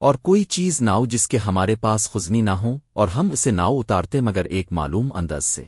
اور کوئی چیز ناؤ جس کے ہمارے پاس خزنی نہ ہو اور ہم اسے ناؤ اتارتے مگر ایک معلوم انداز سے۔